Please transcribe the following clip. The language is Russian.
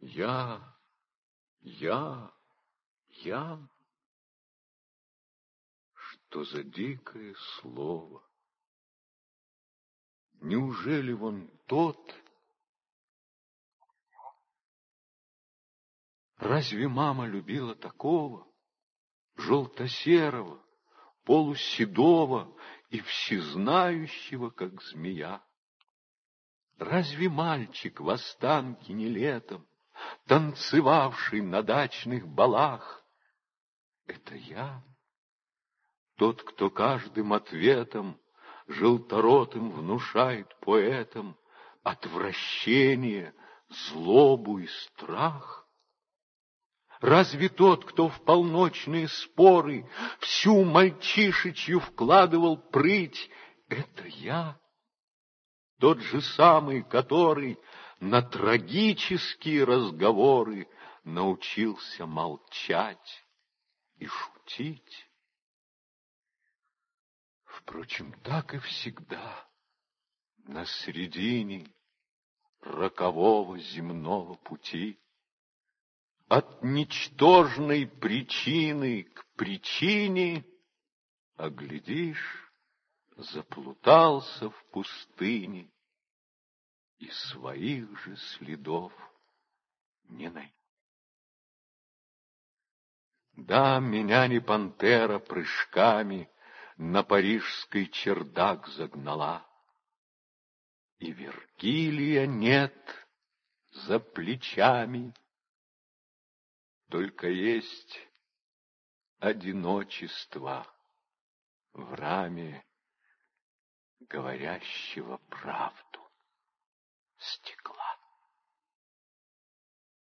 Я, я, я. Что за дикое слово? Неужели он тот? Разве мама любила такого, желто-серого, полуседого и всезнающего, как змея? Разве мальчик в Останкине летом, танцевавший на дачных балах, это я? Тот, кто каждым ответом желторотым внушает поэтам отвращение, злобу и страх? Разве тот, кто в полночные споры всю мальчишечью вкладывал прыть, это я? Тот же самый, который на трагические разговоры научился молчать и шутить? Впрочем, так и всегда на середине рокового земного пути от ничтожной причины к причине, а глядишь, заплутался в пустыне и своих же следов не найти. Да, меня не пантера прыжками на парижский чердак загнала. И Вергилия нет за плечами, Только есть одиночество в раме говорящего правду.